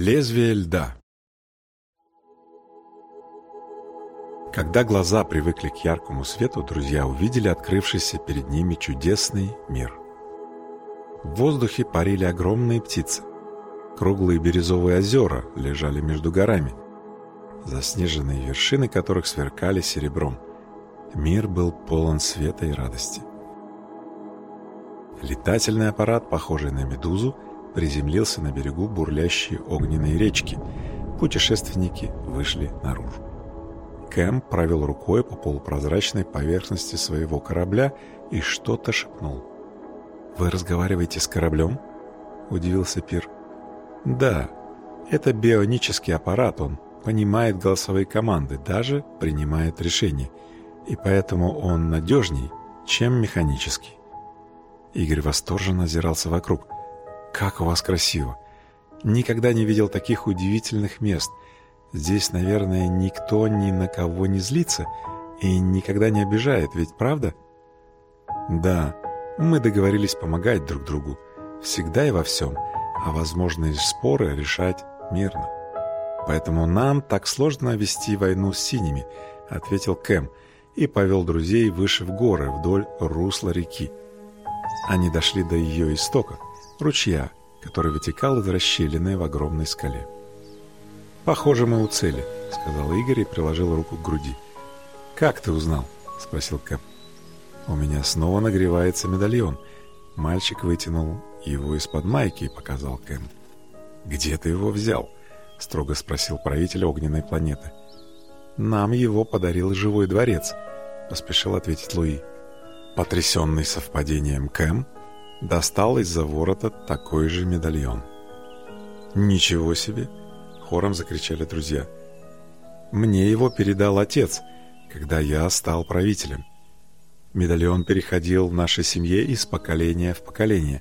Лезвие льда Когда глаза привыкли к яркому свету, друзья увидели открывшийся перед ними чудесный мир. В воздухе парили огромные птицы. Круглые бирюзовые озера лежали между горами, заснеженные вершины которых сверкали серебром. Мир был полон света и радости. Летательный аппарат, похожий на медузу, приземлился на берегу бурлящей огненной речки. Путешественники вышли наружу. Кэм провел рукой по полупрозрачной поверхности своего корабля и что-то шепнул. «Вы разговариваете с кораблем?» – удивился Пир. «Да, это бионический аппарат, он понимает голосовые команды, даже принимает решения, и поэтому он надежней, чем механический». Игорь восторженно озирался вокруг – как у вас красиво! Никогда не видел таких удивительных мест. Здесь, наверное, никто ни на кого не злится и никогда не обижает, ведь правда? Да, мы договорились помогать друг другу. Всегда и во всем, а возможные споры решать мирно. Поэтому нам так сложно вести войну с синими, ответил Кэм и повел друзей выше в горы вдоль русла реки. Они дошли до ее истока ручья, который вытекал из расщелины в огромной скале. «Похоже, мы у цели», — сказал Игорь и приложил руку к груди. «Как ты узнал?» — спросил Кэп. «У меня снова нагревается медальон». Мальчик вытянул его из-под майки и показал Кэм. «Где ты его взял?» — строго спросил правитель огненной планеты. «Нам его подарил живой дворец», — поспешил ответить Луи. Потрясенный совпадением Кэм достал из-за ворота такой же медальон. «Ничего себе!» — хором закричали друзья. «Мне его передал отец, когда я стал правителем. Медальон переходил в нашей семье из поколения в поколение.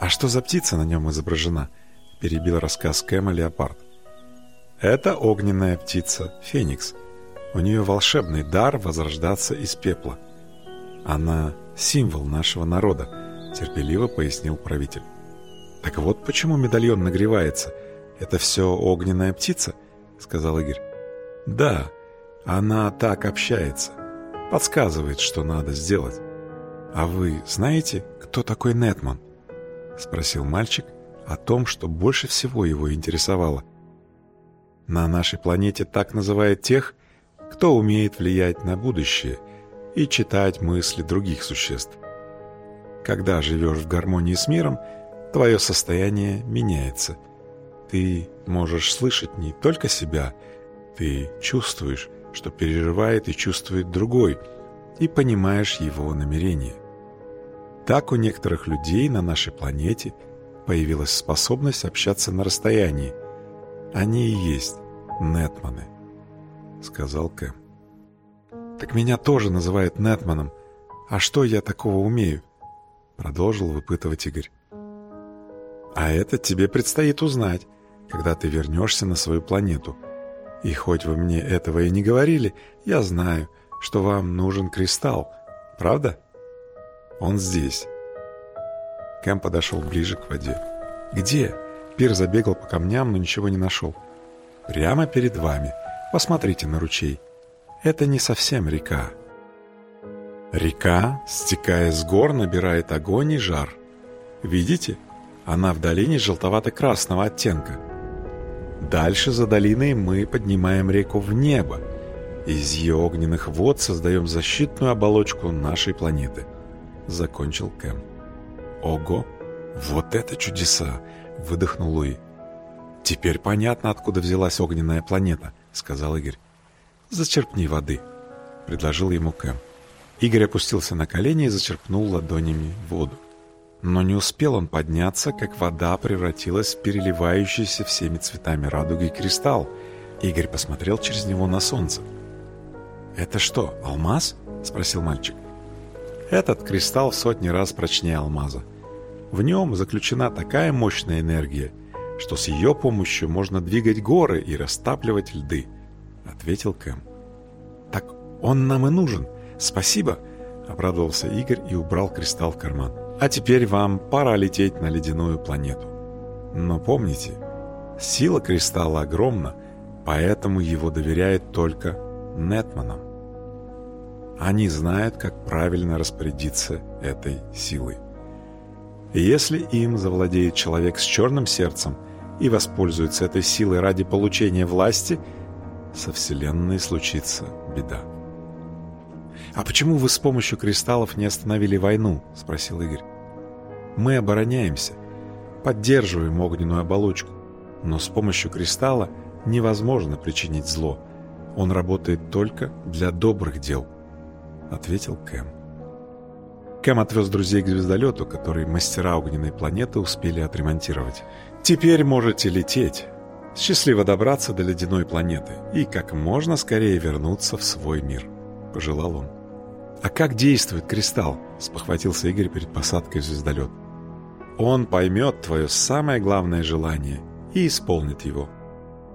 А что за птица на нем изображена?» — перебил рассказ Кэма Леопард. «Это огненная птица, Феникс. У нее волшебный дар возрождаться из пепла. Она символ нашего народа, терпеливо пояснил правитель. Так вот почему медальон нагревается. Это все огненная птица, сказал Игорь. Да, она так общается. Подсказывает, что надо сделать. А вы знаете, кто такой Нетман? спросил мальчик о том, что больше всего его интересовало. На нашей планете так называют тех, кто умеет влиять на будущее и читать мысли других существ. Когда живешь в гармонии с миром, твое состояние меняется. Ты можешь слышать не только себя, ты чувствуешь, что переживает и чувствует другой, и понимаешь его намерения. Так у некоторых людей на нашей планете появилась способность общаться на расстоянии. Они и есть Нетманы, сказал Кэм. Так меня тоже называют Нетманом. А что я такого умею? Продолжил выпытывать Игорь. А это тебе предстоит узнать, когда ты вернешься на свою планету. И хоть вы мне этого и не говорили, я знаю, что вам нужен кристалл. Правда? Он здесь. Кэм подошел ближе к воде. Где? Пир забегал по камням, но ничего не нашел. Прямо перед вами. Посмотрите на ручей. Это не совсем река. Река, стекая с гор, набирает огонь и жар. Видите? Она в долине желтовато-красного оттенка. Дальше за долиной мы поднимаем реку в небо. Из ее огненных вод создаем защитную оболочку нашей планеты. Закончил Кэм. Ого! Вот это чудеса! Выдохнул Луи. Теперь понятно, откуда взялась огненная планета, сказал Игорь. Зачерпни воды, предложил ему Кэм. Игорь опустился на колени и зачерпнул ладонями воду. Но не успел он подняться, как вода превратилась в переливающийся всеми цветами радуги кристалл. Игорь посмотрел через него на солнце. «Это что, алмаз?» – спросил мальчик. «Этот кристалл в сотни раз прочнее алмаза. В нем заключена такая мощная энергия, что с ее помощью можно двигать горы и растапливать льды», – ответил Кэм. «Так он нам и нужен», «Спасибо!» — обрадовался Игорь и убрал кристалл в карман. «А теперь вам пора лететь на ледяную планету. Но помните, Сила кристалла огромна, поэтому его доверяют только Нетманам. Они знают, как правильно распорядиться этой силой. И если им завладеет человек с черным сердцем и воспользуется этой силой ради получения власти, со Вселенной случится беда. «А почему вы с помощью кристаллов не остановили войну?» — спросил Игорь. «Мы обороняемся, поддерживаем огненную оболочку, но с помощью кристалла невозможно причинить зло. Он работает только для добрых дел», — ответил Кэм. Кэм отвез друзей к звездолету, который мастера огненной планеты успели отремонтировать. «Теперь можете лететь. Счастливо добраться до ледяной планеты и как можно скорее вернуться в свой мир», — пожелал он. «А как действует кристалл?» — спохватился Игорь перед посадкой в звездолет. «Он поймет твое самое главное желание и исполнит его».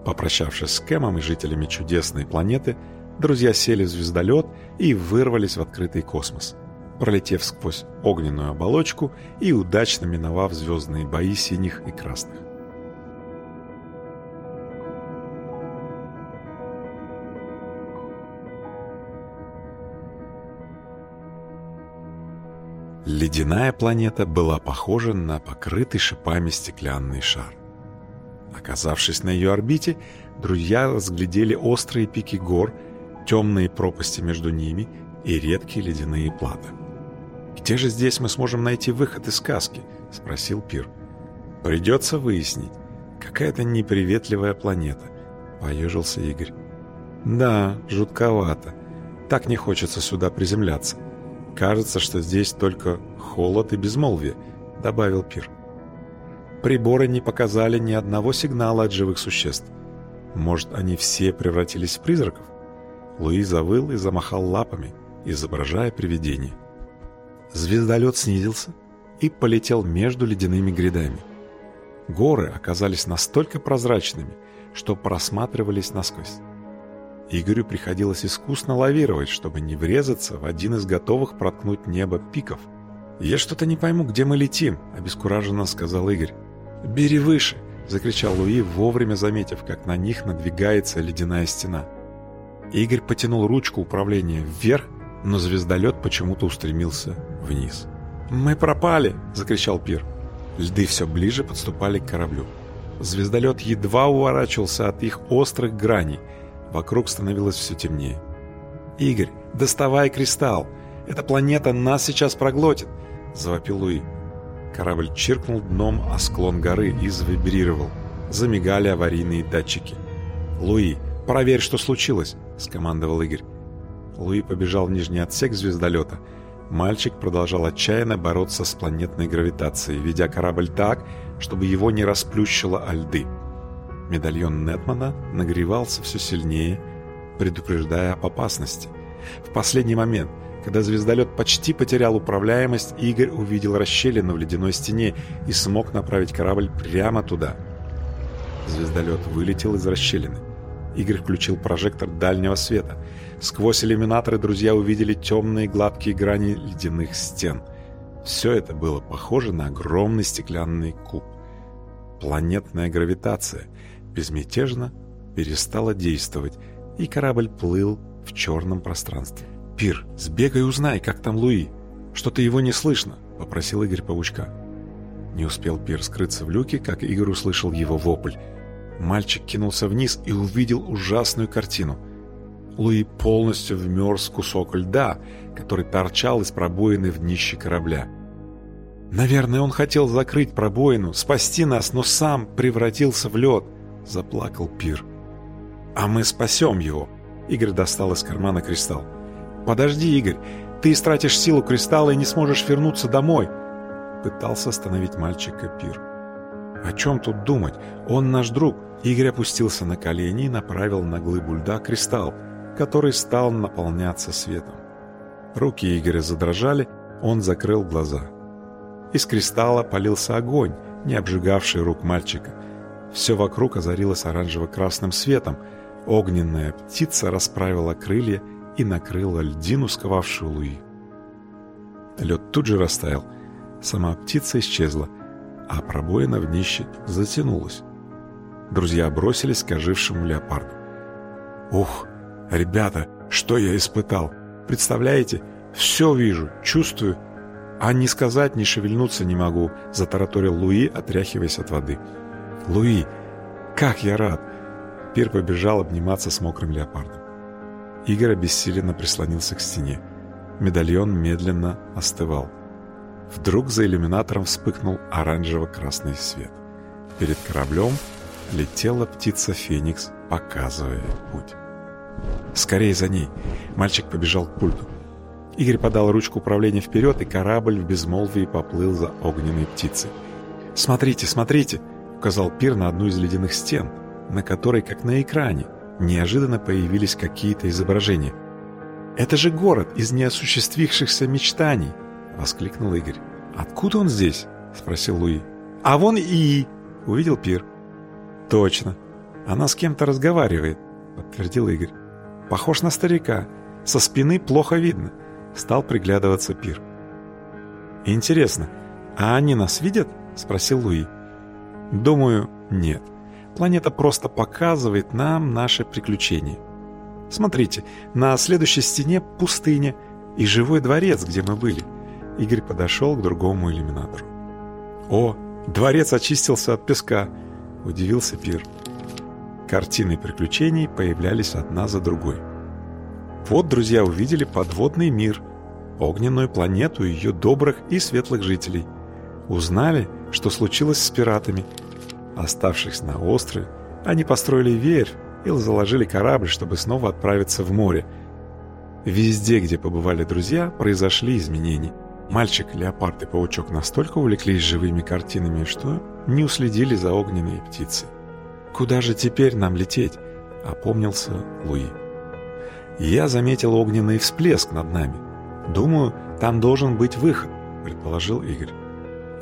Попрощавшись с Кэмом и жителями чудесной планеты, друзья сели в звездолет и вырвались в открытый космос, пролетев сквозь огненную оболочку и удачно миновав звездные бои синих и красных. Ледяная планета была похожа на покрытый шипами стеклянный шар. Оказавшись на ее орбите, друзья разглядели острые пики гор, темные пропасти между ними и редкие ледяные платы. «Где же здесь мы сможем найти выход из сказки?» — спросил Пир. «Придется выяснить. Какая-то неприветливая планета», — поежился Игорь. «Да, жутковато. Так не хочется сюда приземляться. Кажется, что здесь только холод и безмолвие», — добавил Пир. Приборы не показали ни одного сигнала от живых существ. Может, они все превратились в призраков? Луи завыл и замахал лапами, изображая привидение. Звездолет снизился и полетел между ледяными грядами. Горы оказались настолько прозрачными, что просматривались насквозь. Игорю приходилось искусно лавировать, чтобы не врезаться в один из готовых проткнуть небо пиков. «Я что-то не пойму, где мы летим», — обескураженно сказал Игорь. «Бери выше!» — закричал Луи, вовремя заметив, как на них надвигается ледяная стена. Игорь потянул ручку управления вверх, но звездолет почему-то устремился вниз. «Мы пропали!» — закричал Пир. Льды все ближе подступали к кораблю. Звездолет едва уворачивался от их острых граней — Вокруг становилось все темнее. «Игорь, доставай кристалл! Эта планета нас сейчас проглотит!» — завопил Луи. Корабль чиркнул дном о склон горы и завибрировал. Замигали аварийные датчики. «Луи, проверь, что случилось!» — скомандовал Игорь. Луи побежал в нижний отсек звездолета. Мальчик продолжал отчаянно бороться с планетной гравитацией, ведя корабль так, чтобы его не расплющило о льды. Медальон Нетмана нагревался все сильнее, предупреждая об опасности. В последний момент, когда звездолет почти потерял управляемость, Игорь увидел расщелину в ледяной стене и смог направить корабль прямо туда. Звездолет вылетел из расщелины. Игорь включил прожектор дальнего света. Сквозь иллюминаторы друзья увидели темные гладкие грани ледяных стен. Все это было похоже на огромный стеклянный куб. Планетная гравитация — безмятежно перестала действовать, и корабль плыл в черном пространстве. «Пир, сбегай узнай, как там Луи. Что-то его не слышно», — попросил Игорь Паучка. Не успел Пир скрыться в люке, как Игорь услышал его вопль. Мальчик кинулся вниз и увидел ужасную картину. Луи полностью вмерз в кусок льда, который торчал из пробоины в днище корабля. Наверное, он хотел закрыть пробоину, спасти нас, но сам превратился в лед. — заплакал Пир. «А мы спасем его!» Игорь достал из кармана кристалл. «Подожди, Игорь, ты истратишь силу кристалла и не сможешь вернуться домой!» Пытался остановить мальчика Пир. «О чем тут думать? Он наш друг!» Игорь опустился на колени и направил на глыбу льда кристалл, который стал наполняться светом. Руки Игоря задрожали, он закрыл глаза. Из кристалла полился огонь, не обжигавший рук мальчика. Все вокруг озарилось оранжево-красным светом. Огненная птица расправила крылья и накрыла льдину, сковавшую Луи. Лед тут же растаял. Сама птица исчезла, а пробоина в днище затянулась. Друзья бросились к ожившему леопарду. «Ух, ребята, что я испытал! Представляете, все вижу, чувствую, а ни сказать, ни шевельнуться не могу», — затараторил Луи, отряхиваясь от воды. «Луи, как я рад!» Пир побежал обниматься с мокрым леопардом. Игорь обессиленно прислонился к стене. Медальон медленно остывал. Вдруг за иллюминатором вспыхнул оранжево-красный свет. Перед кораблем летела птица Феникс, показывая путь. «Скорее за ней!» Мальчик побежал к пульту. Игорь подал ручку управления вперед, и корабль в безмолвии поплыл за огненной птицей. «Смотрите, смотрите!» — указал Пир на одну из ледяных стен, на которой, как на экране, неожиданно появились какие-то изображения. «Это же город из неосуществившихся мечтаний!» — воскликнул Игорь. «Откуда он здесь?» — спросил Луи. «А вон и...» — увидел Пир. «Точно. Она с кем-то разговаривает», — подтвердил Игорь. «Похож на старика. Со спины плохо видно». Стал приглядываться Пир. «Интересно, а они нас видят?» — спросил Луи. «Думаю, нет. Планета просто показывает нам наше приключение. Смотрите, на следующей стене пустыня и живой дворец, где мы были. Игорь подошел к другому иллюминатору. «О, дворец очистился от песка!» — удивился Пир. Картины приключений появлялись одна за другой. Вот друзья увидели подводный мир, огненную планету ее добрых и светлых жителей. Узнали, что случилось с пиратами. Оставшись на острове, они построили верфь и заложили корабль, чтобы снова отправиться в море. Везде, где побывали друзья, произошли изменения. Мальчик, леопард и паучок настолько увлеклись живыми картинами, что не уследили за огненной птицей. «Куда же теперь нам лететь?» — опомнился Луи. «Я заметил огненный всплеск над нами. Думаю, там должен быть выход», — предположил Игорь.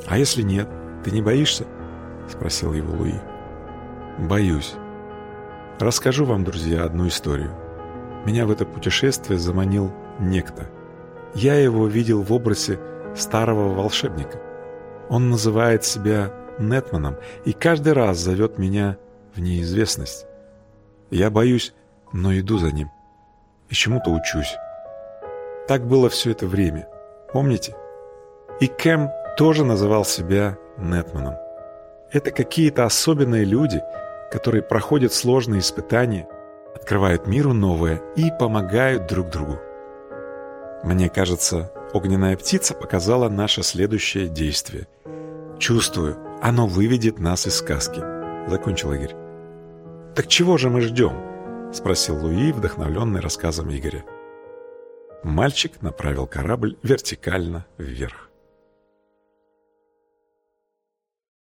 «А если нет, ты не боишься?» — спросил его Луи. «Боюсь. Расскажу вам, друзья, одну историю. Меня в это путешествие заманил некто — я его видел в образе старого волшебника. Он называет себя Нетманом и каждый раз зовет меня в неизвестность. Я боюсь, но иду за ним. И чему-то учусь. Так было все это время. Помните? И Кэм тоже называл себя Нетманом. Это какие-то особенные люди, которые проходят сложные испытания, открывают миру новое и помогают друг другу. Мне кажется, огненная птица показала наше следующее действие. Чувствую, оно выведет нас из сказки. Закончил Игорь. Так чего же мы ждем? Спросил Луи, вдохновленный рассказом Игоря. Мальчик направил корабль вертикально вверх.